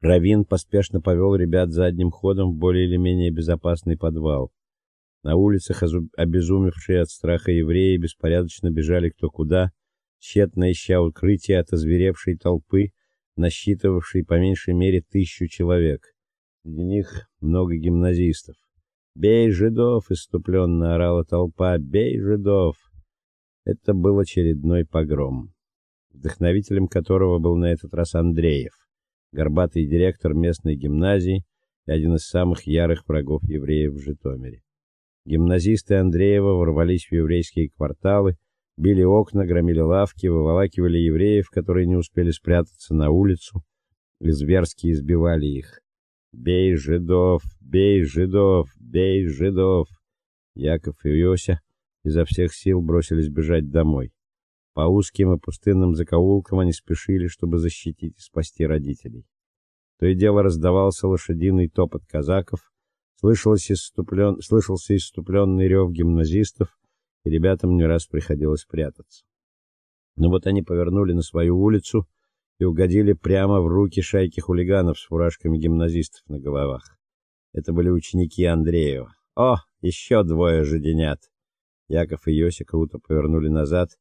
Равин поспешно повел ребят задним ходом в более или менее безопасный подвал. На улицах обезумевшие от страха евреи беспорядочно бежали кто куда, тщетно ища укрытия от озверевшей толпы, насчитывавшей по меньшей мере тысячу человек. Среди них много гимназистов. «Бей жидов!» — иступленно орала толпа. «Бей жидов!» Это был очередной погром, вдохновителем которого был на этот раз Андреев, горбатый директор местной гимназии и один из самых ярых врагов евреев в Житомире. Гимназисты Андреева ворвались в еврейские кварталы, били окна, громили лавки, выволакивали евреев, которые не успели спрятаться на улицу, и зверски избивали их. «Бей жидов! Бей жидов! Бей жидов!» Яков и Йося изо всех сил бросились бежать домой. По узким и пустынным закоулкам они спешили, чтобы защитить и спасти родителей. То и дело раздавался лошадиный топот казаков, Слышалось иступлен... слышался иступленный рев гимназистов, и ребятам не раз приходилось прятаться. Но вот они повернули на свою улицу и угодили прямо в руки шайки хулиганов с фуражками гимназистов на головах. Это были ученики Андреева. О, еще двое жиденят. Яков и Йося круто повернули назад,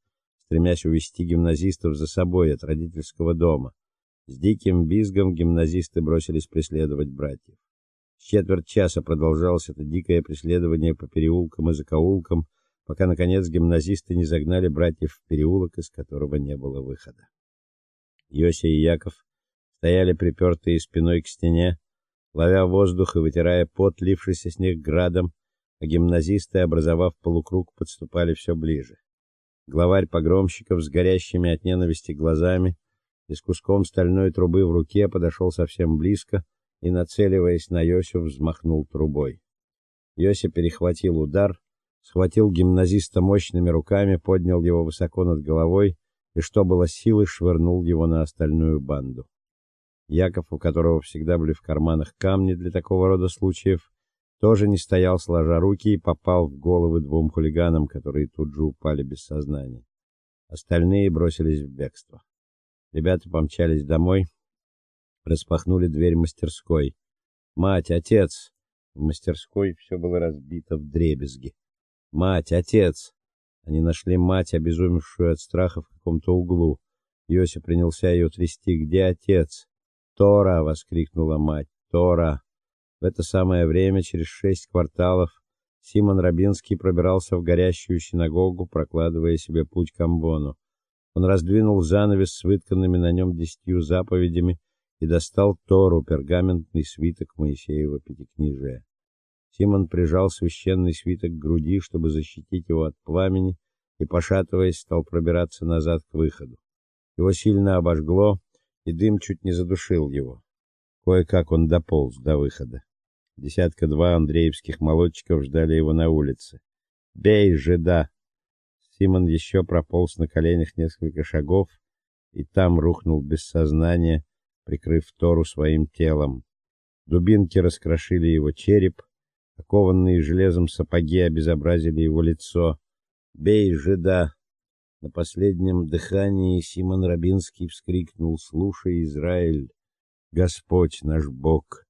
стремясь увести гимназистов за собой от родительского дома. С диким визгом гимназисты бросились преследовать братьев. С четверть часа продолжалось это дикое преследование по переулкам и закоулкам, пока наконец гимназисты не загнали братьев в переулок, из которого не было выхода. Йося и Яков стояли припертые спиной к стене, ловя воздух и вытирая пот, лившийся с них градом, а гимназисты, образовав полукруг, подступали все ближе. Главарь погромщиков с горящими от ненависти глазами и с куском стальной трубы в руке подошел совсем близко и, нацеливаясь на Йосю, взмахнул трубой. Йося перехватил удар, схватил гимназиста мощными руками, поднял его высоко над головой и, что было силы, швырнул его на остальную банду. Яков, у которого всегда были в карманах камни для такого рода случаев, тоже не стоял сложа руки и попал в головы двум хулиганам, которые тут же упали без сознания. Остальные бросились в бегство. Ребята помчались домой, распахнули дверь мастерской. Мать, отец. В мастерской все было разбито вдребезги. Мать, отец. Они нашли мать, обезумевшую от страха в каком-то углу. Йося принялся ее трясти. Где отец? Тора, воскликнула мать. Тора. В это самое время через шесть кварталов Симон Рабинский пробирался в горящую синагогу, прокладывая себе путь к амвону. Он раздвинул занавес с вытканными на нем десятью заповедями и достал Тору, пергаментный свиток Моисеева пятикнижия. Симон прижал священный свиток к груди, чтобы защитить его от пламени, и пошатываясь, стал пробираться назад к выходу. Его сильно обожгло, и дым чуть не задушил его. Кое-как он дополз до выхода. Десятка-два андреевских молодчиков ждали его на улице. "Бей, жида!" Симон еще прополз на коленях несколько шагов и там рухнул без сознания, прикрыв Тору своим телом. Дубинки раскрошили его череп, окованные железом сапоги обезобразили его лицо. "Бей, жида!" На последнем дыхании Симон Рабинский вскрикнул: "Слушай, Израиль, Господь наш Бог,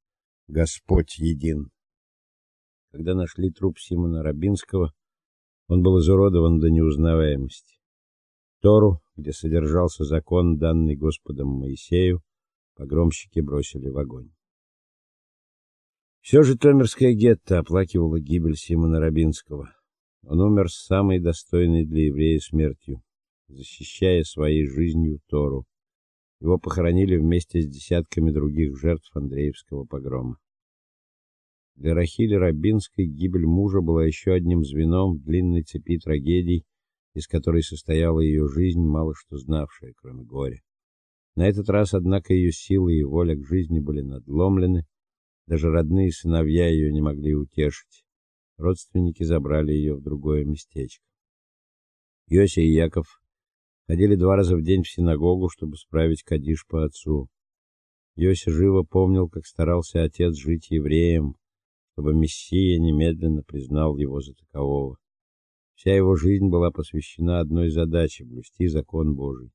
Господь един". Когда нашли труп Симона Рабинского, он был изуродован до неузнаваемости. Тору, где содержался закон, данный Господом Моисею, Погромщики бросили в огонь. Все же Томерское гетто оплакивало гибель Симона Рабинского. Он умер с самой достойной для еврея смертью, защищая своей жизнью Тору. Его похоронили вместе с десятками других жертв Андреевского погрома. Для Рахили Рабинской гибель мужа была еще одним звеном в длинной цепи трагедий, из которой состояла ее жизнь, мало что знавшая, кроме горя. На этот раз, однако, ее силы и воля к жизни были надломлены. Даже родные сыновья ее не могли утешить. Родственники забрали ее в другое местечко. Йося и Яков ходили два раза в день в синагогу, чтобы справить кадиш по отцу. Йося живо помнил, как старался отец жить евреем, чтобы Мессия немедленно признал его за такового. Вся его жизнь была посвящена одной задаче блюсти закон Божий.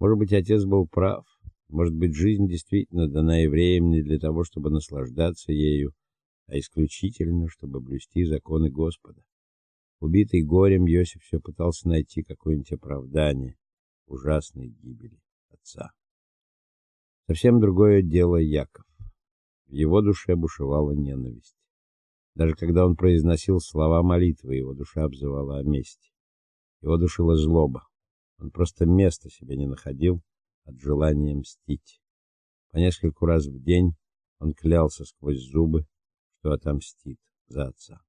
Может быть, отец был прав. Может быть, жизнь действительно дана евреям не для того, чтобы наслаждаться ею, а исключительно, чтобы блюсти законы Господа. Убитый горем, Иосиф все пытался найти какое-нибудь оправдание ужасной гибели отца. Совсем другое дело Яков. В его душе бушевала ненависть. Даже когда он произносил слова молитвы, его душа обзывала о мести. Его душила злоба. Он просто места себе не находил от желания мстить. По нескольку раз в день он клялся сквозь зубы, что отомстит за отца.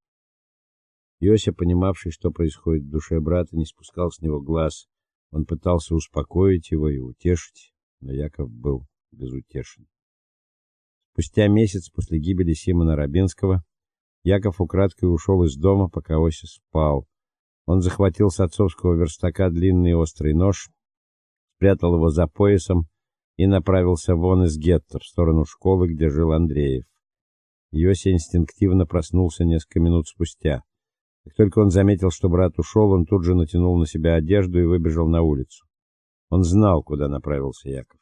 Йося, понимавший, что происходит в душе брата, не спускал с него глаз. Он пытался успокоить его и утешить, но Яков был безутешен. Спустя месяц после гибели Симона Рабинского Яков украдкой ушел из дома, пока Ося спал. Он захватил с отцовского верстака длинный острый нож, спрятал его за поясом и направился вон из гетто в сторону школы, где жил Андреев. Йося инстинктивно проснулся несколько минут спустя. Как только он заметил, что брат ушел, он тут же натянул на себя одежду и выбежал на улицу. Он знал, куда направился Яков.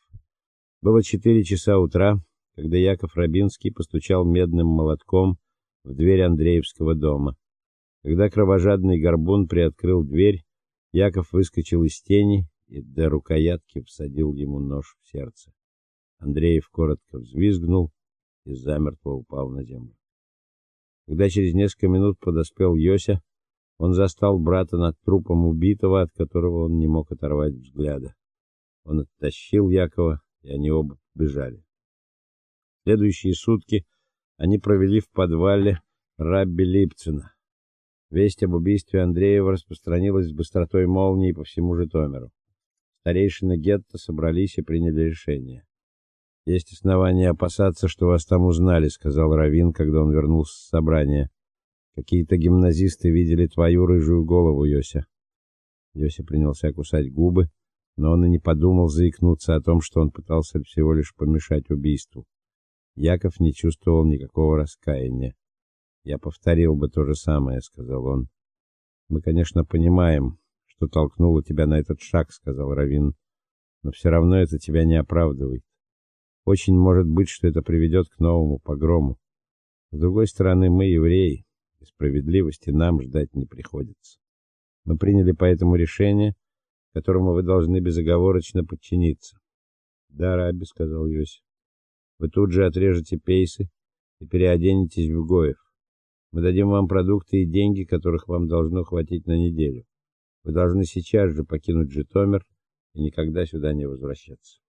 Было четыре часа утра, когда Яков Рабинский постучал медным молотком в дверь Андреевского дома. Когда кровожадный горбун приоткрыл дверь, Яков выскочил из тени и до рукоятки всадил ему нож в сердце. Андреев коротко взвизгнул и замертво упал на землю. Когда через несколько минут подоспел Йося, он застал брата над трупом убитого, от которого он не мог оторвать взгляда. Он оттащил Якова, и они оба бежали. Следующие сутки они провели в подвале Рабби Липцина. Весть об убийстве Андреева распространилась с быстротой молнии по всему Житомиру. Старейшины гетто собрались и приняли решение. Есть основания опасаться, что вас там узнали, сказал Равин, когда он вернулся с собрания. Какие-то гимназисты видели твою рыжую голову, Йося. Йося принялся кусать губы, но он и не подумал заикнуться о том, что он пытался всего лишь помешать убийству. Яков не чувствовал никакого раскаяния. Я повторил бы то же самое, сказал он. Мы, конечно, понимаем, что толкнуло тебя на этот шаг, сказал Равин, но все равно это тебя не оправдывает. Очень может быть, что это приведет к новому погрому. С другой стороны, мы евреи, и справедливости нам ждать не приходится. Мы приняли поэтому решение, которому вы должны безоговорочно подчиниться. Да, Раби, сказал Йосиф. Вы тут же отрежете пейсы и переоденетесь в гоев. Мы дадим вам продукты и деньги, которых вам должно хватить на неделю. Вы должны сейчас же покинуть Житомир и никогда сюда не возвращаться.